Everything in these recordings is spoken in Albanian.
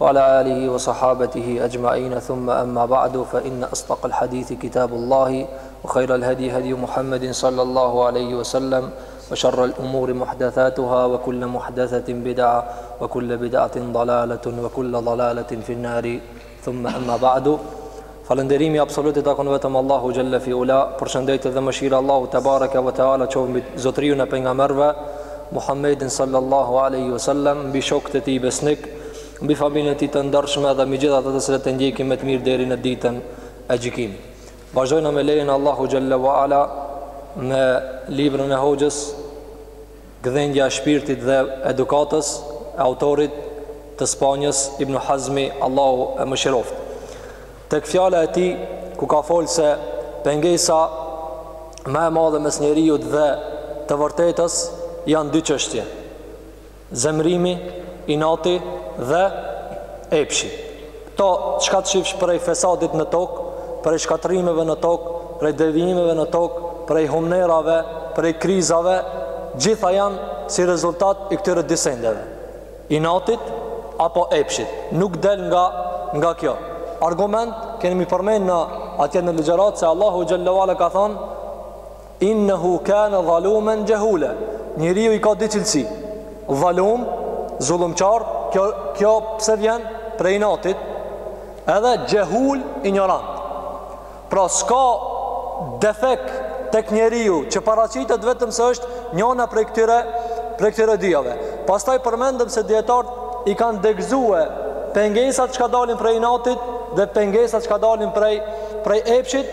وعلى آله وصحابته أجمعين ثم أما بعد فإن أصدق الحديث كتاب الله وخير الهدي هدي محمد صلى الله عليه وسلم وشر الأمور محدثاتها وكل محدثة بدعة وكل بدعة ضلالة وكل ضلالة في النار ثم أما بعد Falënderimi absolut i takon vetëm Allahu xhel-le ve ala, përshëndetje dhe mëshira e Allahut tebareke ve teala qoftë mbi zotriun e pejgamberve Muhammedin sallallahu alaihi wasallam, mbi shokët e tij besnikë, mbi familjen e tij të ndershme dhe mbi gjithë ata të cilët e ndjekin me të mirë deri në ditën e gjykimit. Vazhdojmë me lejen e Allahut xhel-le ve ala me librin e hoxhës Gdhendja e shpirtit dhe edukatës e autorit të Spanjës, Ibn Hazmi, Allahu e mëshiroftë. Tek fjala e tij ku ka fol se pengesa më e madhe mes njeriut dhe të vërtetës janë dy çështje, zemërimi, inati dhe epshi. Këto çka të shifsh prej fesadit në tokë, prej shkatërrimeve në tokë, prej devijimeve në tokë, prej humnerave, prej krizave, gjitha janë si rezultat i këtyre dy sendeve. Inatit apo epshit. Nuk del nga nga kjo. Argument kemi përmendun atje në ligjëratë se Allahu xhel-le ve ala ka thonë Innehu kane dhalumen xhehula Njeriu i ka dy cilësi Dhalum, zullumqar Kjo, kjo pse vjen prej inatit Edhe xhehul, injorant Pra s'ka defekt tek njeriu Që paraqitet vetëm se është njona prej këtyre Prej këtyre dyjave Pastaj përmendëm se dijetarët i kanë degzue Pengesat çka dalin prej inatit Dhe pengesat çka dalin prej, prej epshit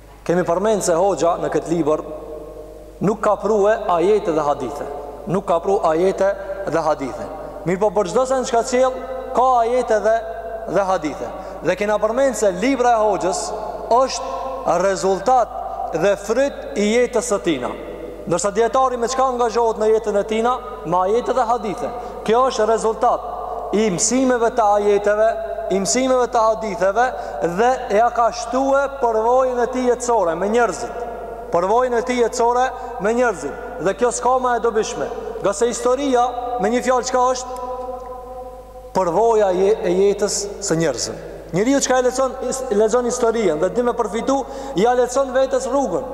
Kemi përmend se hoxha në këtë libër nuk ka prue ajete dhe hadithe. Nuk ka prue ajete dhe hadithe. Mirëpo për çdo sen çka sjell ka ajete dhe dhe hadithe. Dhe kena përmend se libra e hoxhës është rezultat dhe fryt i jetës së tina. Ndërsa dijetari me çka angazhohet në jetën e tina, me ajete dhe hadithe. Kjo është rezultat i mësimeve të ajeteve, i mësimeve të haditheve dhe ia ka shtue përvojën e tij jetësore me njerëzit. Përvojën e tij jetësore me njerëzit. Dhe kjo s'ka ma e dobishme. Ngase historia, me një fjalë çka është, përvoja e jetës së njerëzve. Njeriu çka e lexon, lexon historien dhe di me përfitu, ia lehtëson vetes rrugën.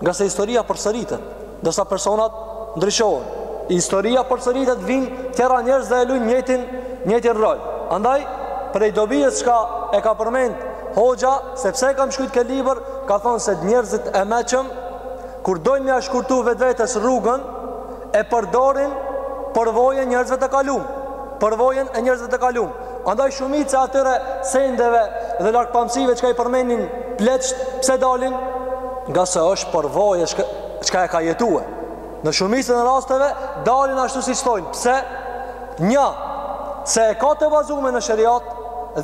Ngase historia përsëritet, ndërsa personat ndryshohen. Historia përsëritet vijnë tjera njerëz dhe e lujnë njëjtin, njëjtin rol. Andaj, prej dobisë çka e ka përmend hoxha, sepse e ka shkru këtë libër, ka thonë se njerëzit e meçëm, kur dojnë me ia shkurtu vetvetes rrugën, e përdorin përvojën e njerëzve të kalum përvojën e njerëzve të kalum andaj shumica e atyre sendeve dhe largpamësive çka i përmenin pleqt pse dalin ngase është përvojë çka e ka jetue në shumicën e rasteve dalin ashtu siç thojnë pse nja se e ka të bazume në sheriat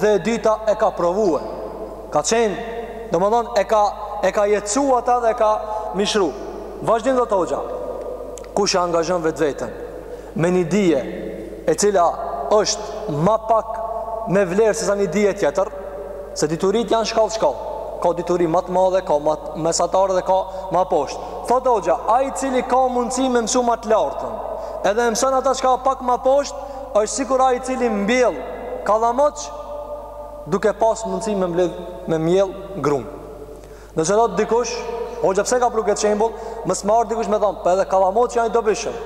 dhe e dyta e ka provue Ka qenë, domethënë, e ka, e ka jetësu ata dhe e ka mishru. Vazhdim thotë hoxha, kush e angazhon vetveten, me një dije e cila është ma pak me vlerë se sa një dije tjetër, se dituritë janë shkallë shkallë, ka dituri ma të madhe, ka ma mesatare dhe ka ma poshtë. Thotë hoxha, ai i cili ka mundësi me mësu ma të lartën, edhe e mëson ata çka pak ma poshtë, është sikur ai i cili mbjell kallamoq, duke pas mundësi me mbjell me mjell grun. Nëse thotë dikush, hoxha pse ka pru këtë shembull, me siç me ardh dikush me thon, po edhe kallamoçi asht i dobishëm.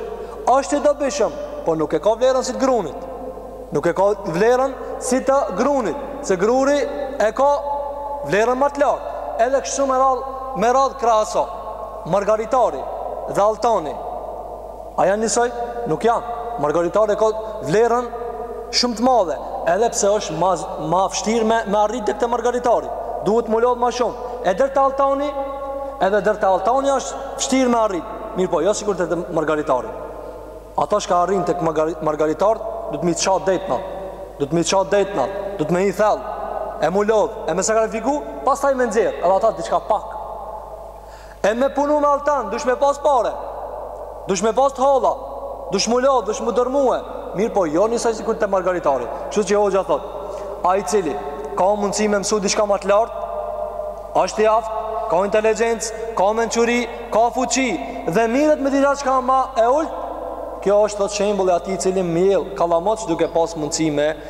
Është i dobishëm, po nuk e ka vlerën si të grunit. Nuk e ka vlerën si të grunit, se gruri e ka vlerën më të lartë. Edhe kështu me radh me radh krahaso. Margaritari dhe Altani A janë njësoj? Nuk janë. Margaritari e ka vlerën shumë të madhe, edhe pse është ma, ma fshtirë me, me arrit deri te margaritari. Duhet m'u lodh ma shumë. E deri te altani, edhe deri te altani është fshtirë me arrit. Mirëpo, jo sikur te te margaritari. Ata çka arrijnë tek margaritari, duhet me i ça detna. Duhet me i ça detna. Duhet me hi thellë. E m'u lodh. E me sakrifiku, pastaj me nxjerr. Edhe ata diçka pak. E me punu me altan, dush me pas pare, dush me pas të holla, dush mu lodh, dush mu dërmue, mirëpo jo njësoj sikur te margaritari. Kështu që hoxha thot, ai i cili ka mundësi me mësu diçka ma të lartë, është i aftë, ka inteligjencë, ka mençuri, ka fuqi, dhe mirret me diçka ma e ulët, kjo është thot shembulli i atij i cili mjell kallamoq duke pas mundësi me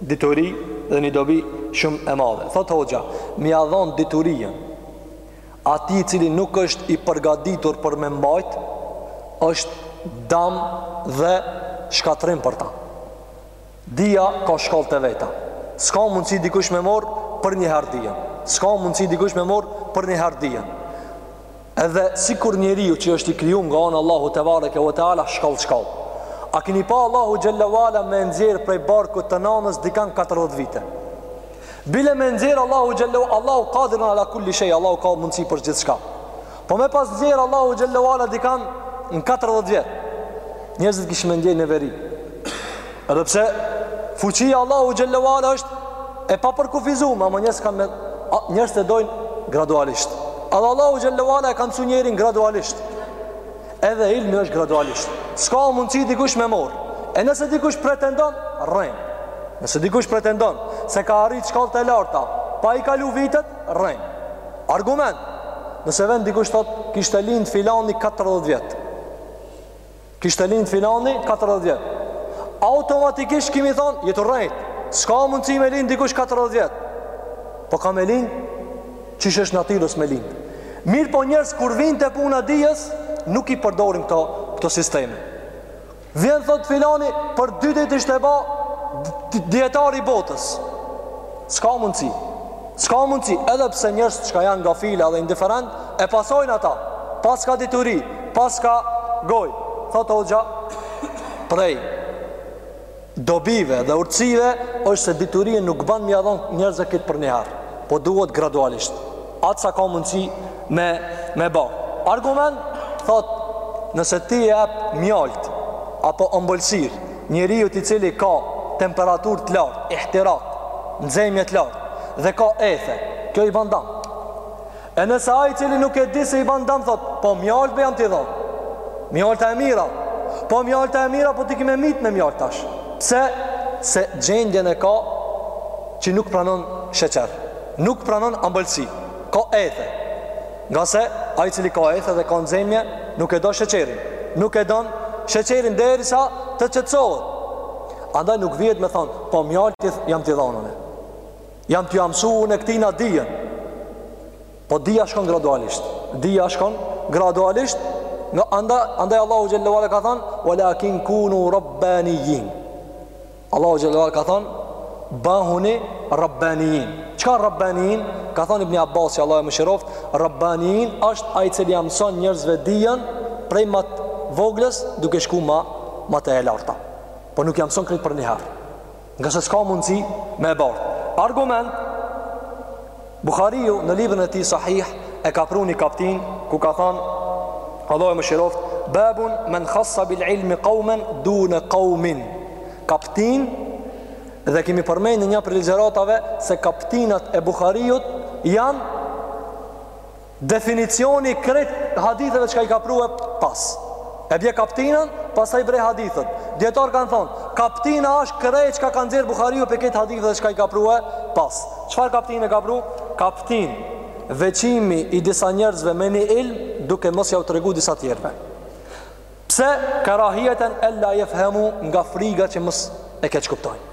dituri dhe një dobi shum e madhe thot hoxha me ja dhon diturinë atij i cili nuk është i përgatitur për me mbajt është dam dhe shkatrim për ta dija ka shkallët e veta s'ka mundësi dikush me mor për një herë dijen s'ka mundësi dikush me mor për një herë dijen Edhe sikur njeriu që është i krijuar nga ana Allahut tebareke ve teala shkall shkall. A keni pa Allahu xhalla wala me e nxjerr prej barkut të nanës dikan 40 vite. Bile me nxjerr Allahu xhalla Allahu qadir ala kulli shay, Allahu ka mundësi për gjithçka. Po me pas nxjerr Allahu xhalla wala dikan në 40 vjet. Njerëzit kishin me ndej në neveri. Edhe pse fuqia e Allahut xhalla wala është e papërkufizuar, ama njerëz kanë njerëzit dojnë gradualisht. Edhe Allahu xhalla wala e ka nisu njerin gradualisht. Edhe ilmi është gradualisht. S'ka mundësi dikush me mor. E nëse dikush pretendon, rren. Nëse dikush pretendon se ka arrit shkallët e larta, pa i kalu vitet, rren. Argument. Nëse vjen dikush thot kishte lind filani 40 vjet. Kishte lind filani katër vjet. Automatikisht kimi thon, je tu rrejt. S'ka mundësi me lind dikush katër vjet. Po ka me lind qysh është natyrës me lind. Mirëpo njerëzt kur vijnë te puna e dijes, nuk i përdorin këto këto sisteme. Vjen thot filani për dy ditë ishte ba dijetar i botës. S'ka mundësi S'ka mundësi Edhe pse njerëzt çka janë gafila dhe indiferent E pasojnë ata Paska dituri Paska goj Thotë hoxha Prej dobive dhe urtësive është se diturien nuk ban m'ia dhon njerëzve krejt për njëherë Po duhet gradualisht Aq sa ka mundësi me, me bart. Argument, thot, nëse ti i jep mjalt, apo ëmbëlsir, njeriut i cili ka temperatur të lartë, ihtirak, nxemje të lartë, dhe ka ethe, kjo i ban dam. E nëse ai i cili nuk e di se i ban dam, thot, po mjalt jam t'i dhon. Mjalta e mir a. Po mjalta e mir a, po ti ki me myt me mjalt tash. Pse? Se gjendjen e ka që nuk pranon sheqer. Nuk pranon ëmbëlsi, ka ethe. Ngase ai i cili ka ethe dhe ka nxemje, nuk e do sheqerin. Nuk e don sheqerin derisa të qetësohet. Andaj nuk vjen me thon, po mjaltë jam t'i dhon unë. Jam t'ia mësu unë këtina dijen. Po dija shkon gradualisht. Dija shkon gradualisht. Andaj, andaj Allahu Xhelle ue ala ka thanë, Walakin kunu rabbanijjin. Allahu xhelle ue ala ka than bahuni rabbanijjin. Çka rabbanijjin? Ka than Ibn Abbasi, Allahu e mëshiroft, rabbanijjin është ai i cili ia mëson njerëzve dijen prej ma të voglës duke shku ma ma te e larta. Po nuk ia mëson krejt për një herë. Nga se s'ka mundësi me e bart. Argument Buhariu në librin e tij Sahih e ka pru një kaptin ku ka than Allahu e mëshiroft, babun men khassa bil ilmi qauman dune qaumin. Kaptin dhe kemi përmendur në një prej ligjëratave se kaptinat e Buhariut janë Definicioni krejt haditheve çka i ka pru pas. E bje kaptinën, pastaj bje hadithet. Dijetarët kanë thonë, kaptina është krejt çka ka nxjerr Buhariu prej krejt haditheve çka i ka pru pas. Çfarë kaptinë e ka pru? Kaptinë, veçimi i disa njerëzve me një ilm, duke mos jau tregu disa tjerve. Pse, karahijeten el-la jefhemu nga friga që mos e keqkuptojnë.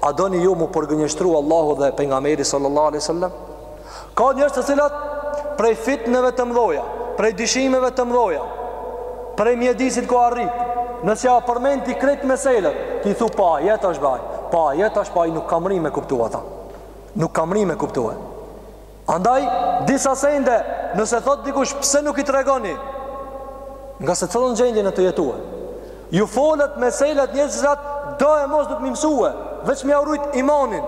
A doni ju me u përgënjështru Allahu dhe pejgamberi sallallahu alaihi sallam? Ka njerëz të cilët prej fitneve të mdhoja, prej dyshimeve të mdhoja, prej mjedisit ku a rrit, nëse ja përmend ti krejt meselet, ti thu pa je tash baj, pa je tash baj nuk ka mrri me kuptu ata. Nuk ka mrri me kuptue. Andaj, disa sende, nëse thot dikush pse nuk i tregoni, ngase cëllën gjendje në të jetue. Ju folet meselet njerëz të cilat do e mos duhet m'i msue, veç me jau rujt imanin.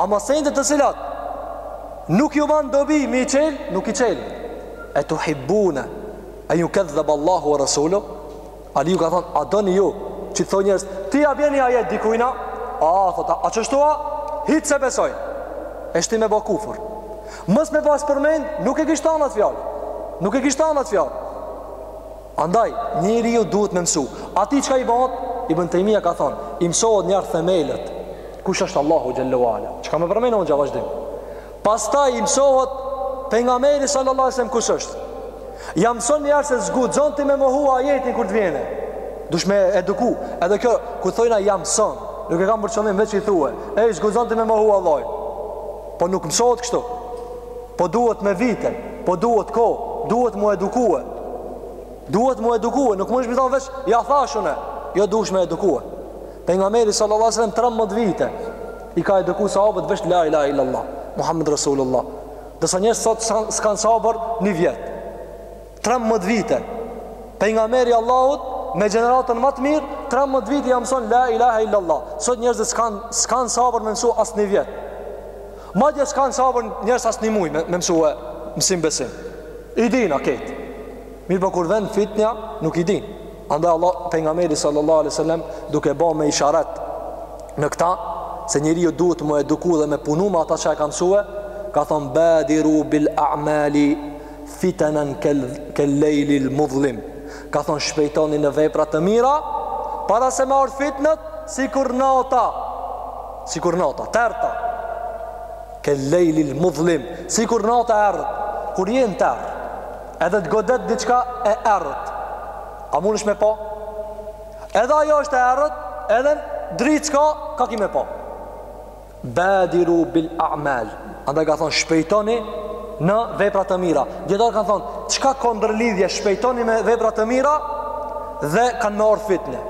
Ama sende të cilat, nuk ju ban dobi me i çel, nuk i çel. E tuhibbune en jukedhebe Allahu ve resuluhu, Aliu ka thonë, a doni ju, që të thonë njerëz, ti ia bjen ajet dikujna, a, thot, a, a qështu a, hiç s'e besoj, e shti me bo kufër. Mos me pas përmend, nuk e kish than atë fjalë, nuk e kish than atë fjalë. Andaj, njeriu duhet me mësu, ati çka i bahet, Ibn Tejmije ka thonë, i mësohet njëherë themelet, kush është Allahu Xhelle ue Ala, që ka me përmend unë në vazhdim, Pastaj i mësohet pejgamberi sallallahu alaihi wasallam kush është. Ja mëson një herë se s'guxon ti me mohu ajetin kur të vjen. Dush me eduku. Edhe kjo kur thojna ja mëson. Nuk e kam për qëllim veç i thue. Ej s'guxon ti me mohu Allahun. Po nuk mësohet kështu. Po duhet me vite, po duhet kohë, duhet mu edukue. Duhet mu edukue, nuk mund të thonë veç ja thash unë. Jo dush me edukue. Pejgamberi sallallahu alaihi wasallam 13 vite I ka edukuar sahabët veç la ilaha illallah, Muhammed Rasulullah. Disa njerëz sot s'kan sabër një vjet. 13 vite. Pejgamberi i Allahut me gjeneratën më të mirë, 13 vite jau mson la ilaha illallah. Sot njerëzit s'kan s'kan sabër me mësu as një vjet. Madje s'kan sabër njerëz as një muaj me, me mësue mësim besim. I dina kejt. Mirëpo kur vjen fitnja, nuk i din. Andaj Allah pejgamberi sallallahu alaihi wasallam duke ba me isharat në këtë se njeriu duhet të m'u eduku dhe me punu me ata që e kanë mësue, ka thonë badiru bil a'mali fitanan kal layli al mudhlim. Ka thonë shpejtoni në vepra të mira para se me ardh fitnat sikur nata. Sikur nata, t'errta. Kel lejlil mudhlim, sikur nata e errët, kur je në terr, edhe të godet diçka e errët. A mundesh me po? Edhe ajo është e errët, edhe dritë s'ka, ka ki me po. Badiru bil a'mal, andaj ka thonë, shpejtoni në vepra të mira. Dijetarët kanë thonë, çka ka ndërlidhje shpejtoni me vepra të mira, dhe kanë me ardh fitne.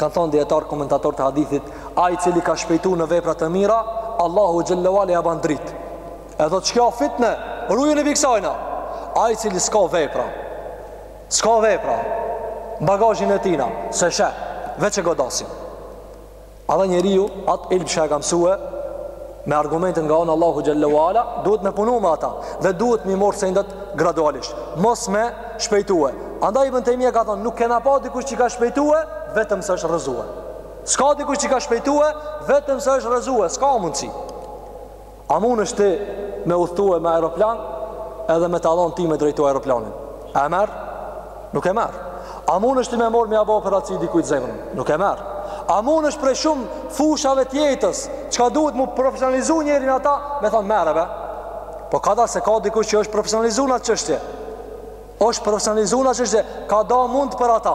Kanë thonë dijetarët komentatorë të hadithit, Ai i cili ka shpejtuar në vepra të mira, Allahu xhelle ue ala ja ban drit. E thot qikjo fitne, rujun pi ksajna. Ai i cili s'ka vepra, s'ka vepra, bagazhin e tina, s'e sheh, veç e godasin. Edhe njeriu, atë ilm që e ka msue, me argumentin nga ana Allahu Xhelle ue Ala, duhet me punu me ata, dhe duhet me marrë sendet gradualisht, mos me shpejtue. Andaj Ibn Tejmije ka thonë, nuk kena pa dikush që ka shpejtue, vetëm se është rëzue. S'ka dikush që ka shpëtue, vetëm se është rrëzue, s'ka mundësi. A munesh ti me udhtue me aeroplan, edhe me ta lon ty me drejtu aeroplanin? A e merr? Nuk e merr. A munesh ti me morrë me ia bo operaci dikujt zemrën? Nuk e merr. A munesh prej shumë fushave të jetës, çka duhet m'u profesionalizu njeri n'ata, me thonë merre, be? Po ka da se ka dikush që është profesionalizu në atë çështje. Është profesionalizu në atë çështje, ka da mund për ata.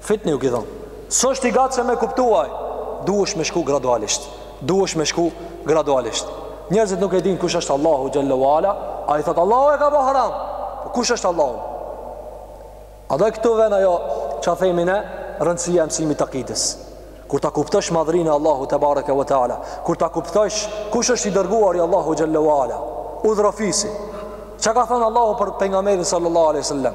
Fitne ju ki dhon. S'është i gatshëm me kuptu ai. Duhesh me shku gradualisht. Duhesh me shku gradualisht. Njerëzit nuk e dinë kush është Allahu xhelle ve ala, ai thot Allahu e ka bo haram. Po kush është Allahu? A do këtu vjen ajo ç'a themi ne, rëndësia e mësimit të akidës. Kur ta kuptosh madhrinë e Allahut tebareke ve teala, kur ta kuptosh kush është i dërguari i Allahut xhelle ve ala, udhrofisi. Çka ka thënë Allahu për pejgamberin sallallahu alaihi wasallam?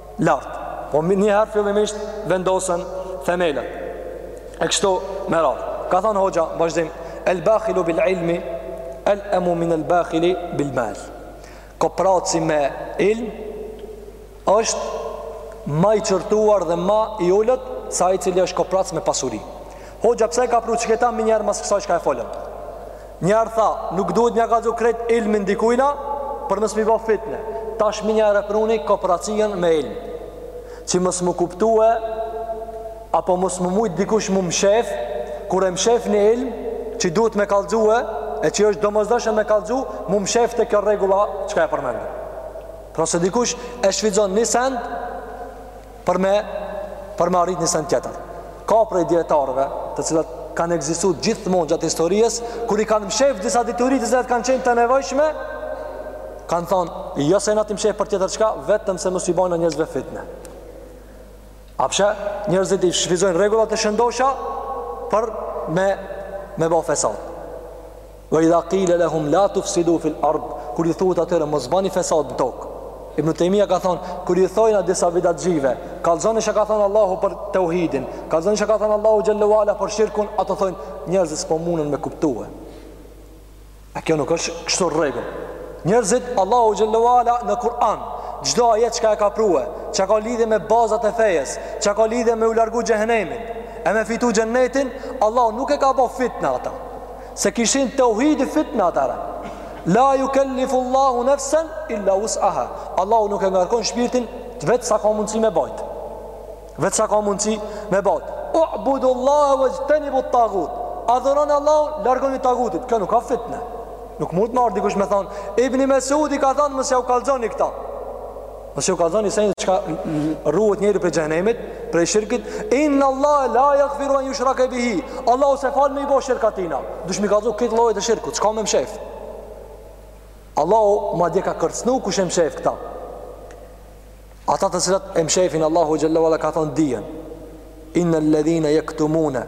lart. Po një herë fillimisht vendosen themelet. E kështu me radhë. Ka thënë hoxha n'vazhdim el bakhilu bil ilmi el'emu min el bakhili bil mal. Kopraci me ilm është më i qortuar dhe më i ulët se ai i cili është koprac me pasuri. Hoxha pse e ka pru qiketa menjëherë mas kësaj çka e folëm? Njëherë tha, nuk duhet me ia kallzu krejt ilmin dikujna për mos me i bo fitne. Tash menjëherë e pruni kopracinë me ilm. Që mos m'u kuptue, apo mos me mujtë dikush m'u mshef, kur e mshef një ilm, që duhet me kallzue, e që është domosdoshme me kallzu, m'u mshef te kjo rregulla çka e përmendëm. Pra se dikush e shfrytzon një send, për me për me arrit një send tjetër. Ka prej dijetarëve, të cilët kanë ekzistuar gjithmonë gjatë historisë, kur i kanë mshef disa dituri të cilat kanë qenë të nevojshme, kanë thonë, jo se na t'i mshef për tjetër çka, vetëm se mos ju bajmë njerëzve fitne. A pse njerëzit i shfrytzojnë rregullat e shëndosha për me me bo fesad. Wa idha qila lahum la tufsidu fil ard, kur i thuhet atyre mos bani fesad në tokë. Ibn Tejmija ka thon, kur i thojna disa bidatxhive, kallzoni çka ka thon Allahu për teuhidin, kallzoni çka ka thon Allahu xhelle ve ala për shirkun, ato thojnë njerëzit s'po mundën me kuptue. A kjo nuk është kështu rregull. Njerëzit Allahu xhelle ve ala në Kur'an, çdo ajet çka e ka prue, çka ka lidhje me bazat e fejes, çka ka lidhje me u largu xhehenemit, e me fitu xhennetin, Allahu nuk e ka bo fitne ata. Se kishin teuhidi fitne atëhera. La jukellifu Allahu nefsen, illa us'aha. Allahu nuk e ngarkon shpirtin, vetëm sa ka mundësi me bajtë. Vetëm sa ka mundësi me bajtë. U'budullahe vexhtenibu tagut. Adhuroni Allahun, largoni tagutit. Kjo nuk ka fitne. Nuk mund të marrë dikush me thonë, Ibni Mesudi ka thonë, mos jau kallzoni këta. Nëse ju ka dhënë sen çka rruhet njeri prej xhehenemit, prej shirkit, in Allah la yaghfiru an yushraka bihi. Allahu s'e fal me i bo shirk atina. Dush m'i kallzu këto llojet e shirkut, çka me mshef. Allahu madje ka kërcnu kush e mshef këta. Ata të cilët e mshefin Allahu xhel-le ue ala ka thon dijen. Inna alladhina yaktumuna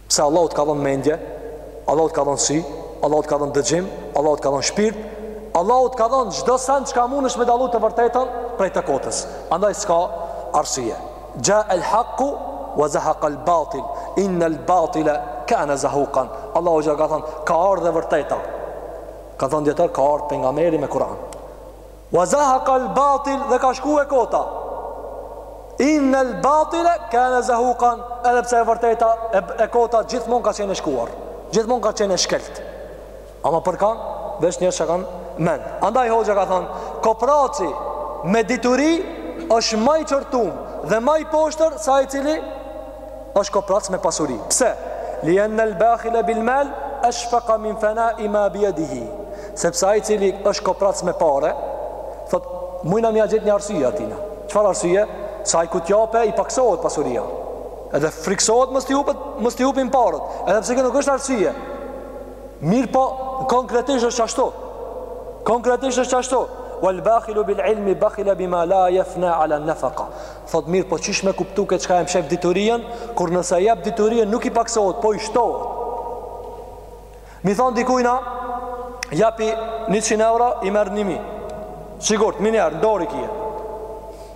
Pse Allahu të ka dhon mendje, Allahu të ka dhon sy, Allahu të ka dhon dëgjim, Allahu të ka dhon shpirt, Allahu të ka dhon çdo send çka mundesh me dallu të vërtetën prej të kotës. Andaj s'ka arsye. Xha el haqu wa zahaqa al batil, inna al batila kana zahuqan. Allahu ja ka thënë, ka ardh e vërteta. Kanë thënë dijetarët ka ardh pejgamberi me Kur'an. Wa zahaqa al batil dhe ka shku e kota Inna al batile kana zahuqan edhe pse e vërteta e, e kota gjithmonë ka qenë e shkuar gjithmonë ka qenë e shkelt ama për kan veç njerëz që kanë mend andaj hoxha ka thanë kopraci me dituri është ma i qortum dhe ma i poshtër se ai i cili është koprac me pasuri. Pse? Li enne lbakhile bil mal, eshfeka min fenai ma bijedihi. Sepse ai cili është koprac me pare, thot, mujna m'ja gjet një arsye atina. Çfarë arsye? Se ai kur t'jape i paksohet pasuria. Edhe friksohet mos t'i hupet, mos t'i hupin paret. Edhe pse kjo nuk është arsye. Mirëpo, konkretisht është qashtu. Konkretisht është qashtu. Wal bakhilu bil ilmi bakhila bima la yafna ala nafaqa. Thot mirëpo qysh me kuptu këtë çka e mshef diturijen kur nëse e jap diturijen nuk i paksohet po i shtohet m'i thon dikujna japi 100 euro i merr 1000 sigurt menjëher n'dorë i kije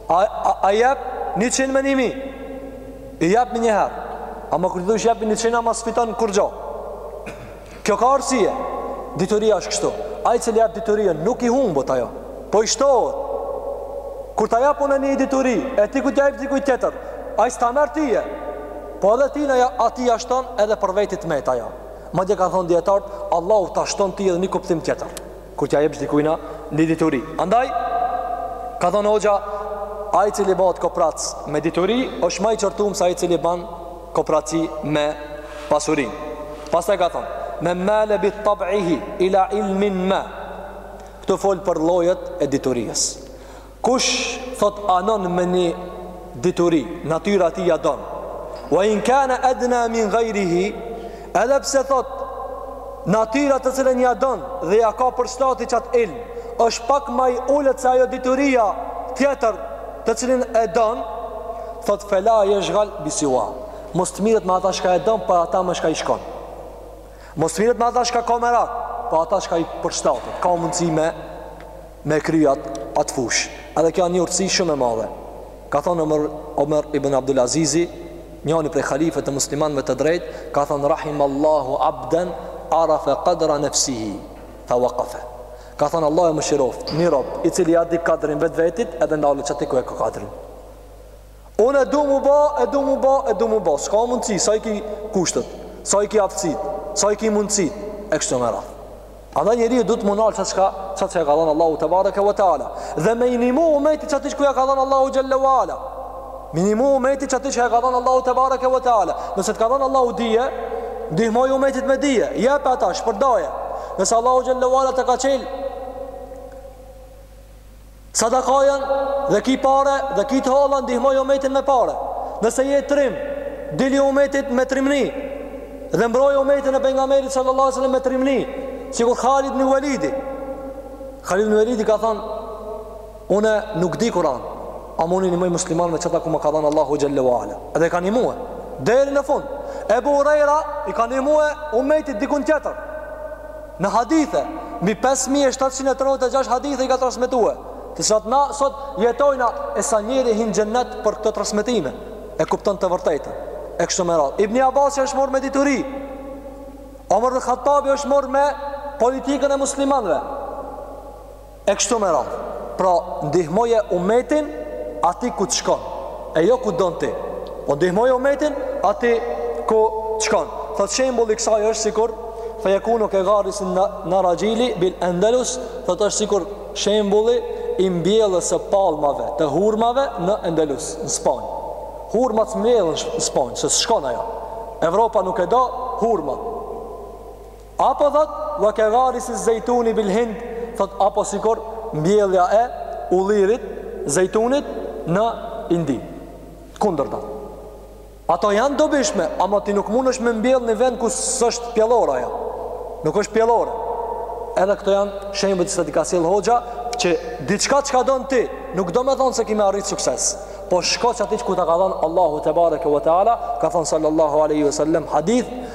a, a, a jap 100 me 1000 i jap menjëher ama kur t'thush japi 100 ama s'fiton kurrgjo Kjo ka arsye. Dituria është kështu. Ai cili e jap diturinë nuk i humbet ajo. Po i shtohet. Kur ta japun ty një dituri, e ti kur t'ja jep dikujt tjetër, ai s'ta merr tyje. Po edhe ti nja, atij ja shton edhe për veti t'met ajo. Madje kanë thonë dijetarët, Allahu ta shton ty edhe një kuptim tjetër. kur t'ja jepsh dikujna një dituri. Andaj, ka thonë hoxha, ai i cili bahet koprac me dituri, është ma i qortum se ai cili ban kopraci me pasurin. Pastaj ka thonë, men male bi tab'ihi, ila ilmin ma, këtu fol për llojet e diturijes. Kush thot anon me një dituri, natyra e tij ja don. Wa in kana adna min ghayrihi, edhe pse thot natyra të cilën ja don dhe ja ka për shtati qat ilm, është pak më i ulët se ajo dituria tjetër të cilën e don, thot fela yashghal bisiwah. Mos të mirret me ata shka e don, po ata ma shka i shkon. Mos mirret me ata shka ka merak, po ata shka i përshtatet, ka mundësi me, me e kry atë fushë. Edhe kjo ni urtësi shumë e madhe. Ka thonë Omer, Omer ibn Abdul Azizi, njani prej halifeve të muslimanve të drejtë, ka thonë Rahimallahu abden, arafe kadra nefsihi, fe wakafe. Ka thonë Allah e mëshiroftë një rob, i cili ia di kadrin vetvetit, edhe ndalet qaty ku e ka kadrin. Unë e du mu ba, e du mu ba, e du mu ba. S'ka mundësi, s'i ki kushtet, s'i ki aftësitë, s'i ki mundësitë, e kështu me radhë. Andaj njeriu duhet m'u nalë sa çka, sa çka i ka dhanë Allahu tebareke ve teala. Dhe me i nimu umetit qaty ku ia ka dhanë Allahu xhel-le ve ala. Me i nimu umetit qaty ku ia ka dhanë Allahu tebareke ve teala. Nëse të ka dhanë Allahu dije, ndihmoj umetit me dije, jepe ata, shpërdaje. Nëse Allahu xhel-le ve ala ta ka çelë, Sadakanë dhe ki pare dhe ki të holla ndihmoj umetin me pare. Nëse je trim, dili umetit me trimni dhe mbroje umetin e pejgamberit sallallahu alaihi wasallam me trimni, sikur Khalid ibn Walidi. Khalid ibn Walidi ka thënë Unë nuk di Kur'an, ama unë i nimoj muslimanve qetu ku më ka dhanë Allahu xhel-le ve ala. Edhe i ka nimue, deri në fund. Ebu Hurejra i ka nimue umetit dikun tjetër. Në hadithe, mbi 5736 hadithe i ka transmetue, të cilat na sot jetojmë e sa njeri hin në xhenet për këto transmetime, e kupton të vërtetën, e kështu me radhë. Ibni Abasi është marrë me dituri, Omer ibn Khattabi është marrë me politikën e muslimanve. E kështu me radhë. Pra, ndihmoje umetin aty ku të shkon, e jo ku don ti. Po ndihmoje umetin aty ku të shkon. Thotë shembulli i kësaj është sikur fejekunu ke garisin narxhili bil endelus, thotë është sikur shembulli i mbjelljes së palmave të hurmave në Endelus, në Spanjë. Hurmat s'mbjellen në Spanjë, se s'shkon ajo. Evropa nuk e do hurmat. Apo thotë wa ke gharisi zejtuni bil hind thotë apo sikur mbjellja e ullirit zejtunit në indi kundërta ato janë të dobishme ama ti nuk mundesh me mbjellë një vend ku s'është pjellore jo. nuk është pjellore edhe këto janë shembuj që t'i ka sjellë hoxha që diçka çka don ti nuk do me thonë se ki me arrit sukses po shko qaty ku ta ka dhonë Allahu tebareke ve teala ka thonë sallallahu aleyhi ve sellem hadith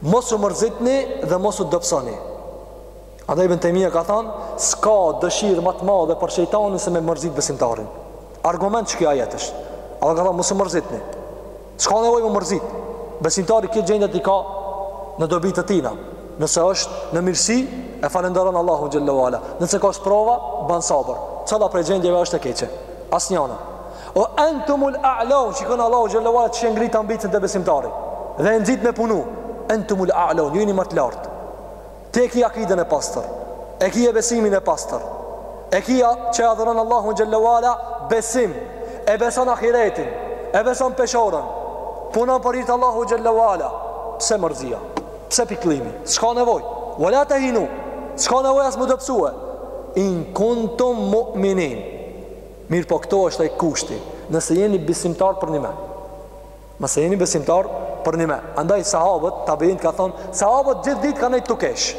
Mos u mërzitni dhe mos u dobësoni. Andaj Ibn Taymija ka thënë, s'ka dëshirë më të madhe për shejtanin se me mërzit besimtarin. Argument çka ajet është. Allahu ka thënë mos u mërzitni. S'ka nevojë me u mërzit. Besimtari këto gjendjet i ka në dobi të tina. Nëse është në mirësi, e falënderon Allahun xhel-le ve ala. Nëse ka sprova, ban sabër. Cila prej gjendjeve është e keqe? Asnjana. O entumul a'laun, shiko Allahu xhelle ue ala e ngrit ambicien te besimtari dhe e nxit me punu. Entumul a'laun, ju jeni më të lartë. Ti e ke akiden e pastër. E ke besimin e pastër. E ke që adhuron Allahun xhelle ue ala, besim. E beson ahiretin, e beson peshorën. Punon për hir t'Allahut xhelle ue ala. Pse mërzia? Pse pikëllimi? S'ka nevoj. Wala tahinu. S'ka nevoj as m'u dobësue? In kuntum mu'minin. Mirëpo këtu është ai kushti, nëse jeni besimtar përnime. Nëse jeni besimtar përnime. Andaj sahabët, tabeinët ka thonë, sahabët gjithë ditë kanë nejt tu kesh.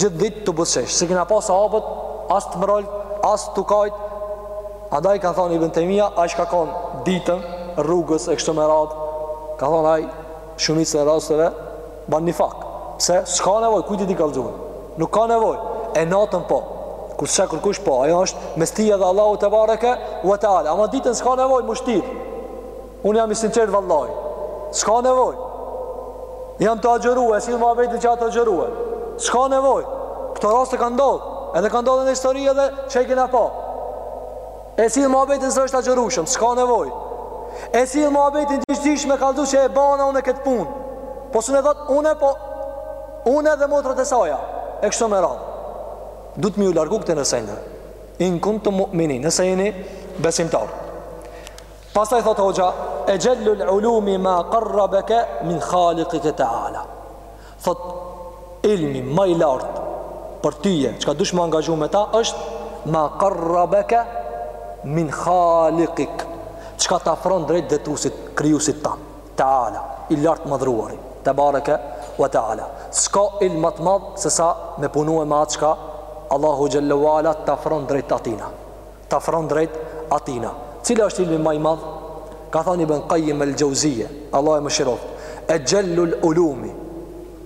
Gjithë ditë tu buzëqesh. S'i kena pa sahabët, as të mrrolt, as tu kajt. Andaj ka thonë Ibn Temija, ai që ka ditën ditën, rrugës e kështu me radhë. Ka thonë ai, shumicën e rasteve, Ban nifak Se s'ka nevoj Kujt t'i kallzue Nuk ka nevoj E natën po Kur s'e kërkush po Ajo është mes teje edhe Allahut tebareke ue teala Ama ditën s'ka nevoj M'u shtir Unë jam i sinqert vallaj S'ka nevoj Jam tu agjërue E sill muhabetin që a tu agjërue S'ka nevoj Këto raste kan ndodh Edhe ka ndodh në histori edhe Që e kena po E sill muhabetin se është agjërushëm, s'ka nevoj E sill muhabetin diqysh me kallzu që e bana une këtë pun Po s'e thot une po Une dhe motrët e saja E kështu me rad Duhet me iu largu këtyne seneve In kuntum mu'minin Nëse jeni besimtar Pastaj thot hoxha Exhellul ulumi ma karrabeke Min khalikike ta'ala Thotë, Ilmi ma i lartë për tyje, çka do ti me u angazhu me ta, është ma qarrabeke min khaliqike, çka të afron drejt Zotit, krijuesit tan, Teala, i lartmadhruari, tebareke wa teala. S'ka ilm më të madh se sa me punue me atë çka Allahu xhelle ue ala të afron drejt atina. të afron drejt atina. Cili është ilmi ma i madh? Ka thënë Ibn Qayyim al-Jauziye, Allah e mëshiroft, exhellul ulumi.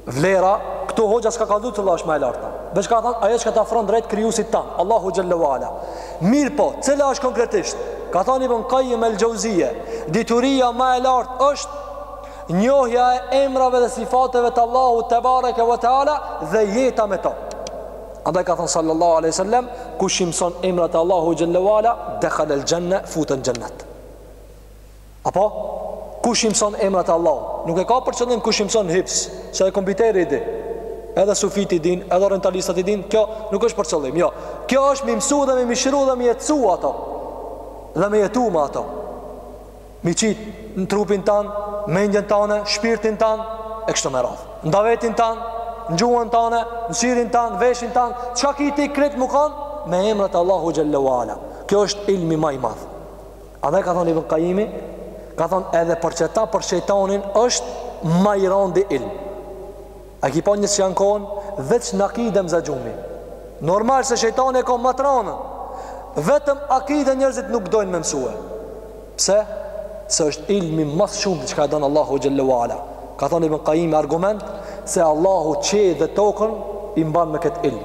Vlera, këtu hoxha s'ka kallzu cila është ma e larta. Veç ka thënë ajo që të afron drejt krijuesit tan, Allahu xhalla wala. Mirëpo, cila është konkretisht? Ka thënë Ibn Qayyim al-Jauziye, dituria ma e lartë është njohja e emrave dhe sifateve të Allahut tebareke ve teala dhe jeta me to. Andaj ka thënë sallallahu alaihi wasallam, kush i mëson emrat e Allahut xhalla wala, dakhal al janna futet n'xhennet. A po kush i mëson emrat e Allahut, nuk e ka për qëllim kush i mëson hifz, se edhe kompjuteri i di. Edhe sufit i din, edhe orientalistat i din, kjo nuk është për qëllim, jo. Kjo është me i mësu dhe me i mishëru dhe me i jetësu ato. Dhe me jetu me ato. Me i qitë në trupin tanë, mendjen tane, shpirtin tanë, e kështu me radhë. Në davetin tanë, në gjuhën tane, në syrin tanë, veshin tanë, çka ki ti krejt me kanë, me emrat e Allahu xhel-le ve ala. Kjo është ilmi ma i madh. Andaj ka thonë Ibn Kajimi, ka thonë edhe për qeta për shejtanin është ma i randi ilm. A ki pa njerëz që janë kon Veç në akide më za gjumi Normal se shejtani e ka ma t'ranën Vetëm akide njerëzit nuk dojnë me mësue Pse? Se është ilmi ma s'shumti çka e don Allahu xhel-le ve ala Ka thonë Ibn Kajimi argument Se Allahu qiell dhe tokën i mban me këtë ilm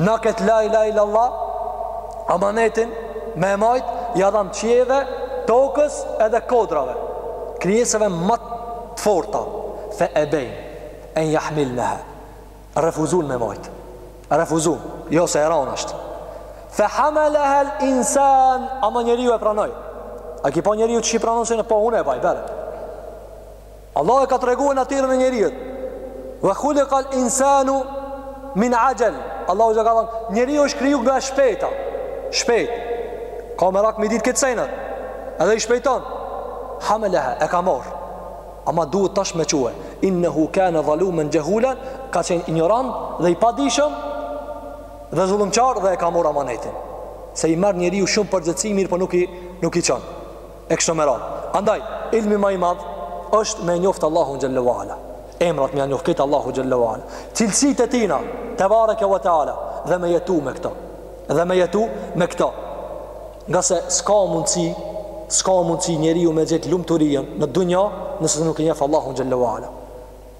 Në këtë la ilahe il-la Allah Amanetin me e majt Ja dhan qieve, tokës edhe kodrave Krijeseve ma të forta Fe ebejne en jahmilneha Refuzun me e majt Refuzun, jo se e ranë është Fe hamelehel insan Ama njeriu e pranoi A ki pa njeriu që i pranon senet po une e baj bre Allahu e ka tregu natyrën e njeriut. Wa khuliqa al-insanu min ajal. Allahu e ka thanë, njeriu është kriju nga e shpejta. Shpejt. Ka merak me i ditë këto senet. Edhe i shpejton. Hameleha, e ka marrë. Ama duhet tash me e çue. Innehu kane dhalumen xhehula, ka qenë injorant dhe i padijshëm, dhe zullumqar dhe e ka marrë amanetin. Se i merr njeriu shumë përgjegjësi mirë, për po nuk i, nuk i çon. e kështu me radhë. Andaj, ilmi ma i madh është me e njoft Allahun xhel-le ve ala. Emrat me ja njoft këtij Allahu xhel-le ve ala. Cilësitë e tina, tebareke ve teala dhe me jetu me këto. Dhe me jetu me këto. Nga se s'ka mundësi, s'ka mundësi njeriu me gjetë lumturinë në dunja nëse nuk e njeh Allahun xhel-le ve ala.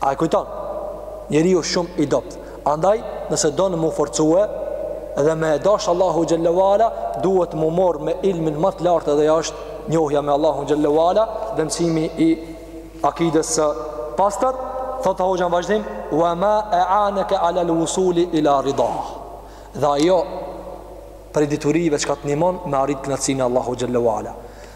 A e kujton? Njeriu shumë i dobët. Andaj, nëse don m'u forcue, dhe me e dashtë Allahu xhel-le ve ala, duhet m'u marrë me ilmin ma të lartë edhe ajo ashtë njohja me Allahun xhel-le ve ala, dhe mësimi i akides së pastër, thotë hoxha në vazhdim, wa ma eaneke alal vusuli ila rida. Dhe ajo, prej diturive çka të nimon, me arritë knaqësinë e Allahu xhel-le ve ala.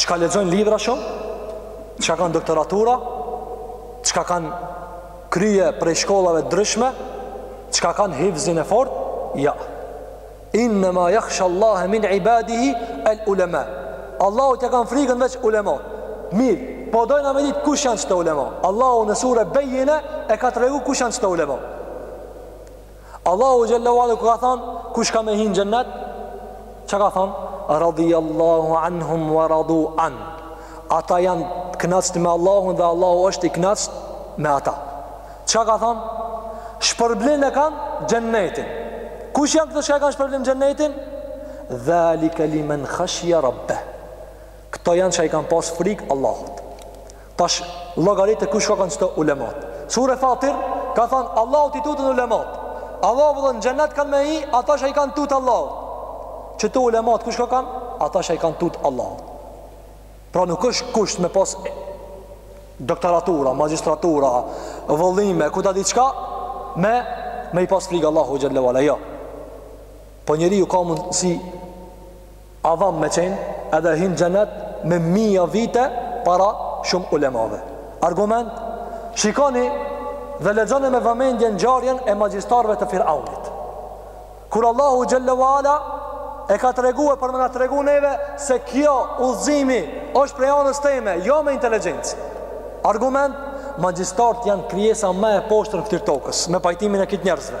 Çka lexojnë libra shumë, çka kanë doktoratura, çka kanë krye prej shkollave të ndryshme, çka kanë hifzin e fort, ja. Inna ma yakhsha Allah min ibadihi al ulama. Allahut ia kanë frikën veç ulema. Mirë, po dojna me ditë kush janë qeta ulema. Allahu në sure Bejjine e ka tregu kush janë qeta ulema. Allahu xhelle ve ala ku ka thon kush ka me hin xhennet? Çka ka thon? Radiyallahu anhum wa radu anh. Ata janë të kënaqtë me Allahun dhe Allahu është i kënaqtë me ata. Çka ka thon? Shpërblim e kanë xhennetin. Kush janë këta që e kanë shpërblim xhennetin? Dhalika liman khashya rabbah. Këta janë që i kanë pas frikë Allahut. Tash llogarite kush ka kanë qëto ulemat. Sure Fatir ka thënë Allahut i tutën ulemat. Allahut dhe në xhenet kanë me hi, ata që i kanë tutë Allahut. Qëto ulemat kush ka kanë? Ata që i kanë tutë Allahut. Pra nuk është kusht me pas doktoratura, magjistratura, vëllime, ku ta di çka, me, me i pas frikë Allahu xhelle ve ala, jo. Po njeriu ka mundësi Avam me qenë edhe hin xhenet me mija vite para shumë ulemave. Argument? Shikoni dhe lexoni me vëmendje ngjarjen e magjistarëve të Firaunit. Kur Allahu xhelle ve ala e ka treguar për me na tregu neve se kjo udhëzimi është prej anës teme, jo me inteligjencë. Argument? Magjistarët janë krijesa ma e poshtër n'ftyrë tokës me pajtimin e krejt njerëzve.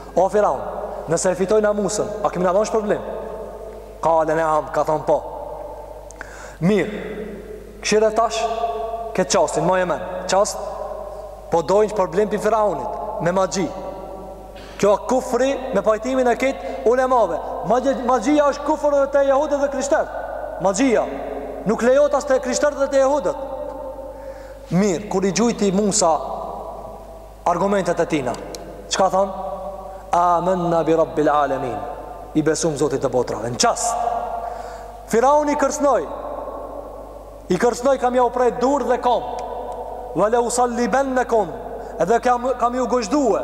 O Firaun, nëse e fitojna Musën, a kemi na ndonjë shpërblim? Kale neam, ka thon po. Mirë. Kshyre tash ket çastin, maje mend. N'çast po dojnë shpërblim pi Firaunit me magji. Kjo kufri me pajtimin e krejt ulemave. Magjia është kufër edhe te jehudët dhe krishterët. Magjia nuk lejohet as te krishterët dhe te jehudët. Mirë, kur i gjujti Musa Argumentet e tina Çka thon? Amenna bi rabbil alemin I besum zotit të botrave Në çast Firauni i kërcnoi I kërcnoi kam jau pre dur dhe kom Ve le usallibennekum Edhe kam, kam ju gozhdue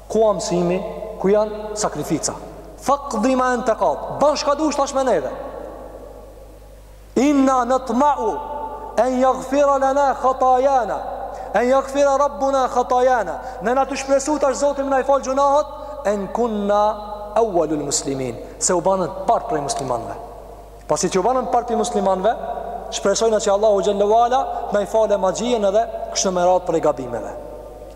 Ku a mësimi, ku janë sakrificat? Faqdi ma ente qad, ban çka dush tash me neve. Inna natma'u an yaghfira lana khatayana. An yaghfira rabbuna khatayana. Ne jena tu shpresu tash Zoti me na i fal gjunahët, en kunna awwalul muslimin. Se u banën part prej muslimanëve. Pasi që u banën part prej muslimanëve, shpresojna që Allahu xhelle ve ala të na i falë magjinë edhe kështu me radhë prej gabimeve.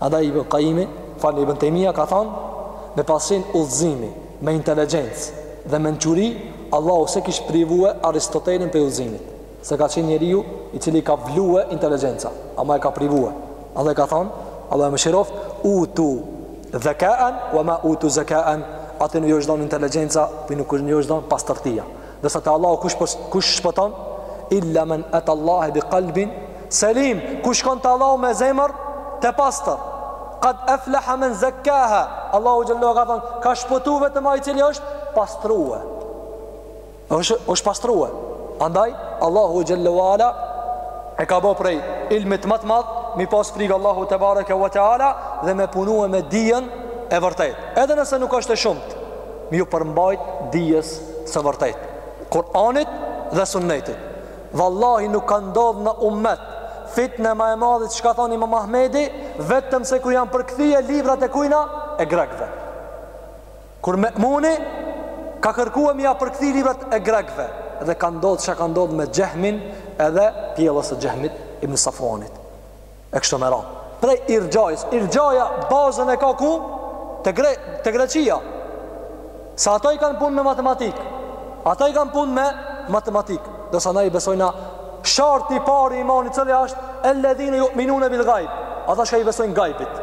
Andaj Ibn Qayimi, falni Ibn Taymija ka thënë, me pas qenë udhëzimi, me inteligjencë dhe mençuri, Allahu s'e kish privue Aristotelin prej udhëzimit, se ka qenë njeriu i cili ka vlue inteligjenca, ama e ka privue. Andaj ka thënë, Allahu e mëshiroftë, utu dheka'an wa ma utu zeka'an, atyne ju është dhënë inteligjenca, po nuk ju është dhënë pastërtia. Ndërsa te Allahu kush pos, kush shpëton? Illa men ata Allaha bi kalbin selim. Kush shkon te Allahu me zemër te pastër? Kad efleha men zekkaha. Allahu xhelle ka thonë, ka shpëtu vetëm ai i cili është pastrue. Është, është pastrue. Andaj Allahu xhelle ve ala e ka bo prej ilmit ma t'madh, m'i pas frikë Allahut tebareke ve teala dhe me punue me dijen e vërtetë. Edhe nëse nuk është e shumtë, m'iu përmbajt dijes së vërtetë, Kur'anit dhe Sunnetit. Vallahi nuk ka ndodh në ummet fitne ma e madhe siç ka thonë Imam Ahmedi, vetëm se kur janë përkthye librat e kujna e grekëve. Kur Me'muni ka kërkue m'ia përkthy librat e grekëve dhe ka ndodh çka ka ndodh me Xhehmin edhe pjellës së Xhehmit ibn Safuanit. e kështu me radhë. Prej irxhajës, irxhaja bazën e ka ku? Te gre, te Greqia. Se ata i kanë punë me matematikë. Ata i kanë punë me matematikë. Ndërsa na i besojna sharti i parë i imanit cili është eledhine ju'minune bil gajb. Ata çka i besojnë gajbit.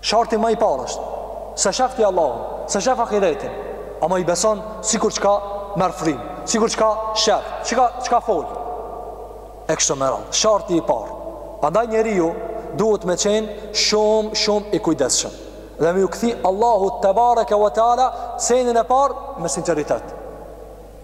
Sharti ma i parë është s'e shef ti Allahun, s'e shef ahiretin, ama i beson sikur çka merr frymë, sikur çka shef, çka çka fol. E kështu me radhë. Sharti i parë. Andaj njeriu duhet me qenë shumë shumë i kujdesshëm. Dhe me ju kthy Allahut tebareke ve teala senin e parë me sinqeritet.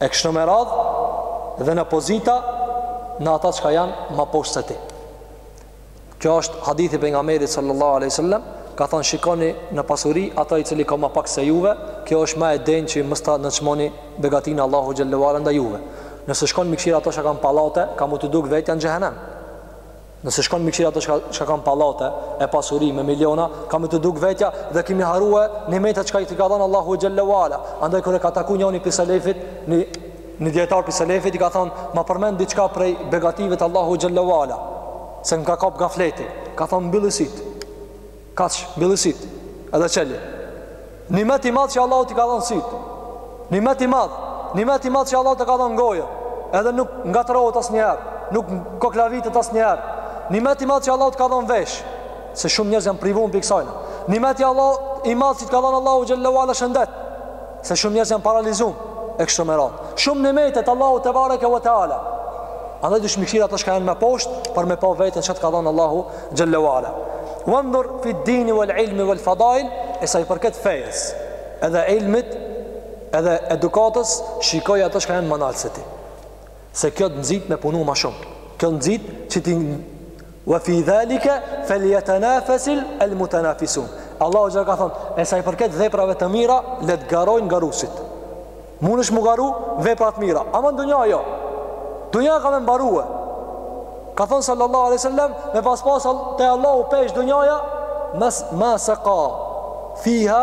e kështu me radhë dhe në pozita në ata çka janë ma poshtë se ti kjo është hadithi i Pejgamberit sallallahu alejhi ve selem ka thonë shikoni në pasuri atë i cili ka ma pak se juve kjo është ma e denjë që mos ta nënçmoni begatinë e Allahut xhelle ve ala ndaj juve nëse shkon m'i kshir ato çka kanë pallate ka me t'u duk vetja n'xhehenem Nëse shkon m'i kshir ata çka, çka kanë pallate e pasuri me miliona, ka me t'u duk vetja dhe ki m'i harrue nimetet çka t'i ka dhanë Allahu xhelle ve ala. Andaj kur e ka taku njoni prej Selefit, një, një dijetar prej Selefit i ka thonë, ma përmend diçka prej begative t'Allahut xhelle ve ala, se më ka kap gafleti, ka thonë mbylli sytë. Kaq, mbylli sytë, edhe çeli. Nimet i madh që Allahu t'i ka dhonë sytë. Nimet i madh, nimet i madh që Allahu të ka dhonë gojë. Edhe nuk ngatërrohet asnjëherë, nuk koklavitet asnjëherë. Nimet i madh që Allahu të ka dhonë vesh, se shumë njerëz janë privu prej kësaj. Nimet i Allahut i madh që të ka dhonë Allahu xhelle ve ala shëndet. Se shumë njerëz janë paralizu e kështu me radhë. Shumë nimetet e Allahut tebareke ve teala. Andaj duhesh m'i kshir ata çka janë ma poshtë, për me pa veten çka të ka dhonë Allahu xhelle ve ala. Vendhur fid dini vel ilmi vel fadail, e sa i përket fejës, edhe ilmit, edhe edukatës, shikoj ata çka janë ma nalt se ti. se kjo të nxit me punu ma shumë kjo nxit që ti wa fi dhalike feljetenafesil mutenafisun Allahu xhel ka thonë e sa i përket veprave të mira le të garojnë garusit mund është m'u garu vepra t mira ama në dunja jo dunja ka me mbarue ka thonë sallallahu aleyhi sallam me pas pas te Allahu pesh dunjaja mas ma seka fiha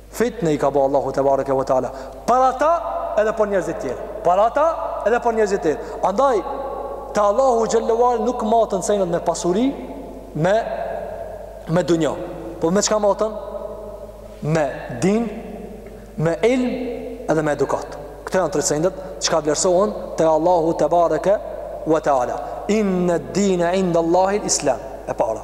Fitnë i ka bo Allahu tebareke ve teala për ata edhe për njerëzit tjerë. Për ata edhe për njerëzit tjerë. Andaj te Allahu xhelle ve ala nuk maten senet me pasuri, me me dunja. Po me çka maten? Me din, me ilm edhe me edukat. Këto janë tre senet çka vlerësohen te Allahu tebareke ve teala. Inna ad-din 'inda Allahi al-Islam. E para.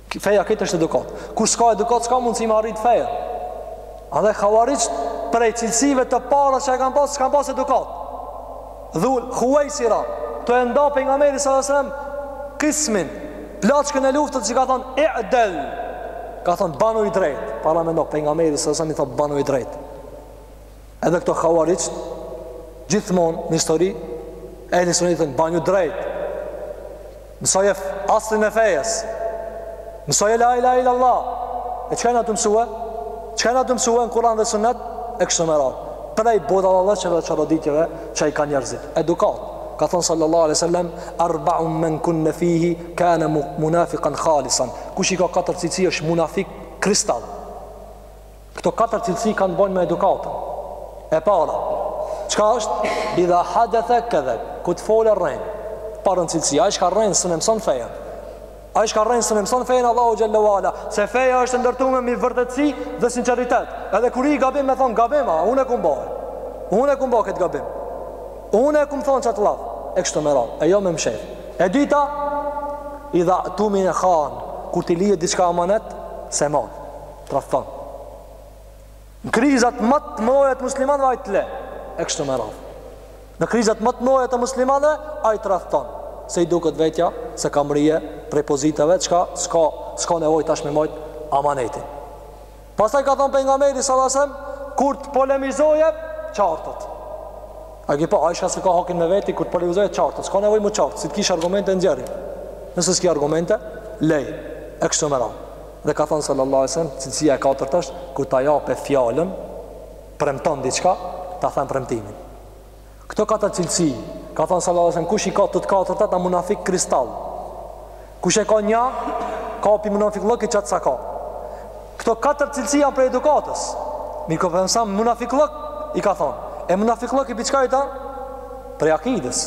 Feja krejt është edukat. Kur s'ka edukat, s'ka munsi me arrit feja. Edhe havarixht prej cilësive të para që e kanë pas, s'kanë pas edukat. Dhul Huvejsira, tu e nda pejgamberi salallahu alejhi selem, kismin, plaçkën e luftës çka ka thonë, i'dil, ka thonë, banu i drejt, paramendo, pejgamberit salallahu alejhi selem i thonë, banu i drejt. Edhe këto havarixht gjithmonë në histori ehli sunetin banju drejt mësoje aslin e fejes mësoje la ilahe ila Allah e çka kena të mësue çka kena të mësue në kuran dhe sunet e kështu me radhë prej boda dhe dhe çoroditjeve që i kan njerëzit edukat ka thënë sallallahu alai sallam arbaun men kunne fihi kane munafikan khalisan kush i ka katër cilësi është munafik kristal Këto katër cilësi kanë të bëjnë me edukatën. E para, çka është? Idha hadatha kadhab, kur të folë rren. Parën cilësi, ai çka rren s'e mëson fejen. Ai çka rren s'e mëson fejen Allahu xhelle ve ala, se feja është e ndërtume mbi vërtetësi dhe sinqeritet. Edhe kur i gabim me thon gabim, a unë e kum bë. Unë e kum bë kët gabim. Unë e kum thon qat llaf. E kështu me radhë, e jo me mshef. E dyta, idha tumine khan, kur t'i lihet diçka amanet, s'e man. Tradhton. Në krizat më të mëdha të muslimanëve ai të le. E kështu me radhë. Në krizat më të mëdha të muslimanëve ai tradhton. Se i duket vetja se ka mrije prej pozitave, çka s'ka s'ka nevojë tash me mojt amanetin. Pastaj ka thon pejgamberi sallallahu alajhi wasallam kur të polemizoje çartet. A ke pa, ai shka s'e ka hakin me veti kur të polemizoje çartet. S'ka nevojë m'u çart, si të kish argumente nxjerri. Nëse s'ke argumente, lej. E kshtu me radhë. Dhe ka thënë sallallahu alejhi ve sellem, cilësia e katërt është, kur ta jape fjalën, premton diçka, ta then premtimin. Këto katër cilësi, ka thënë sallallahu alejhi ve sellem, kush i ka të katërta osht munafik kristall. Kush e ka një, ka prej munafikllokit qaq sa ka. Këto katër cilësi janë prej edukatës. Mirëpo pjesë e munafikllokit ka thënë. E munafiklloki prej çka osht? Prej akidës.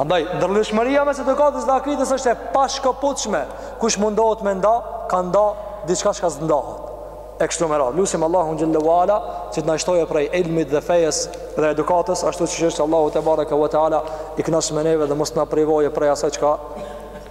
Andaj, ndërlidhshmëria mes edukatës dhe akidës është e pashkëputshme, kush mundohet me nda, ka nda, diçka çka s'ndahet. E kështu me radhë, lusim Allahun xhel-le ue ala, që të na shtojë prej ilmit dhe fejes dhe edukatës, ashtu siç është Allahu tebareke ve teala, i knaqë me neve dhe mos na privojë prej asaj çka